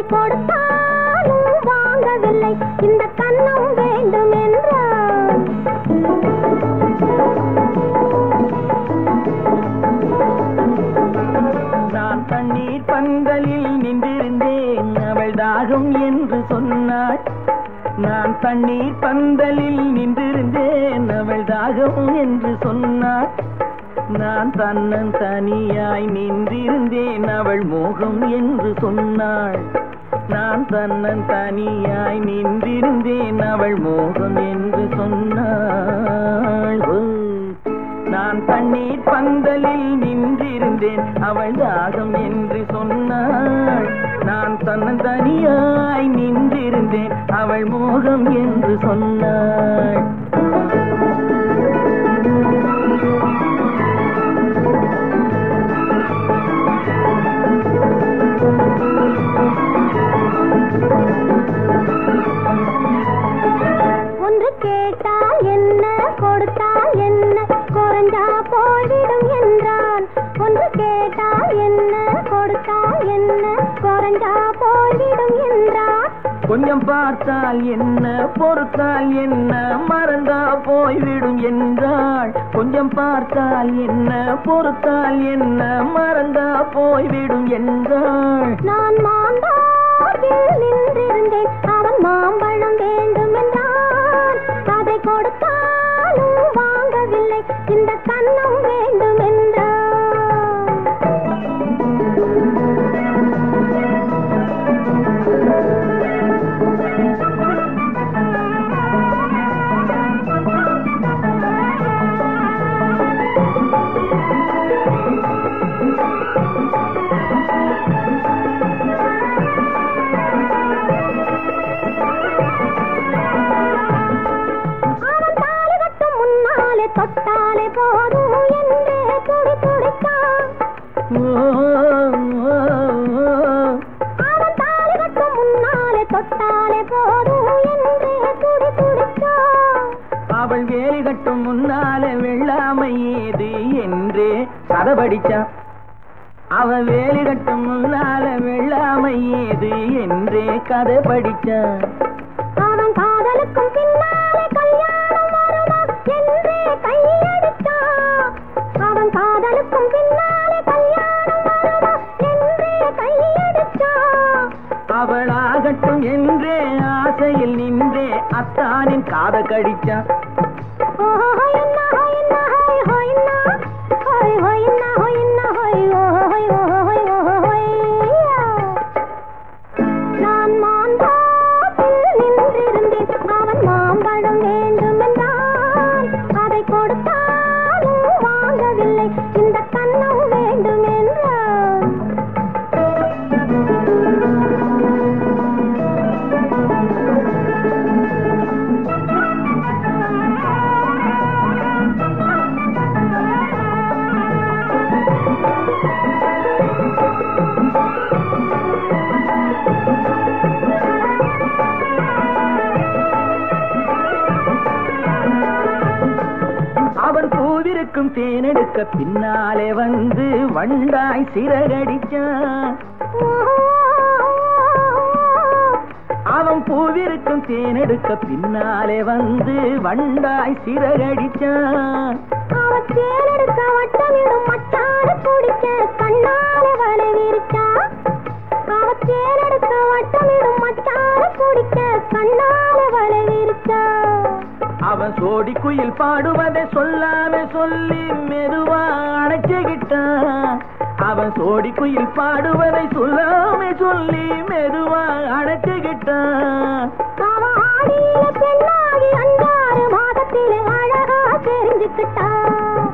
எதை கொடுத்தாலும் வாங்கவில்லை. இந்த கண்ணம் வேண்டும் என்றான் நான் தண்ணீர் பந்தலில் நின்றிருந்தேன். அவள் தாகம் என்று சொன்னாள். நான் தண்ணீர் பந்தலில் நின்றிருந்தேன். அவள் தாகம் என்று சொன்னாள். நான் தன்னன் தனியாய் நின்றிருந்தேன். அவள் மோகம் என்று சொன்னாள். நான் தன்னன் தனியாய் நின்றிருந்தேன். அவள் மோகம் என்று சொன்னாள். நான் தண்ணீர் பந்தலில் நின்றிருந்தேன். அவள் தாகம் என்று சொன்னாள். நான் தன்னன் தனியாய் நின்றிருந்தேன். அவள் மோகம் கொஞ்சம் பார்த்தால் என்ன பொறுத்தால் என்ன மறந்தா போய்விடும் என்றாள். கொஞ்சம் பார்த்தால் என்ன பொறுத்தால் என்ன மறந்தா போய்விடும் என்றாள். நான் மாந்தாவில் நின்றிருந்தேன். அவள் வேலி கட்டும் முன்னாலே வெள்ளாமை ஏது என்றே கதை படிச்சான் வேலி கட்டும் முன்னால வெள்ளாமை ஏது என்றே கதை படிச்சான் அவளாகட்டும் என்றே ஆசையில் நின்றே அத்தானின் காத கடிச்சான். அவன் பூவிருக்கும் தேனெடுக்க பின்னாலே வந்து வண்டாய் சிறகடிச்சான். அவன் பூவிருக்கும் தேனெடுக்க பின்னாலே வந்து வண்டாய் சிறகடிச்சான். அவன் தேனெடுக்க வட்டமிடும் மச்சான பிடிக்க கண்ணாலே வலை விரிச்சா அவன் தேனெடுக்க வட்டமிடும் மச்சான பிடிக்க கண்ணாலே வலை விரிச்சா அவன் சோடி குயில் பாடுவதை சொல்லாம சொல்லி மெதுவா அணைச்சுக்கிட்டான் அவன் சோடி குயில் பாடுவதை சொல்லாம சொல்லி மெதுவா அடைச்சுக்கிட்டான் பெண்ணாகி அஞ்சாறு மாதத்திலே அழகா தெரிஞ்சுக்கிட்டான்.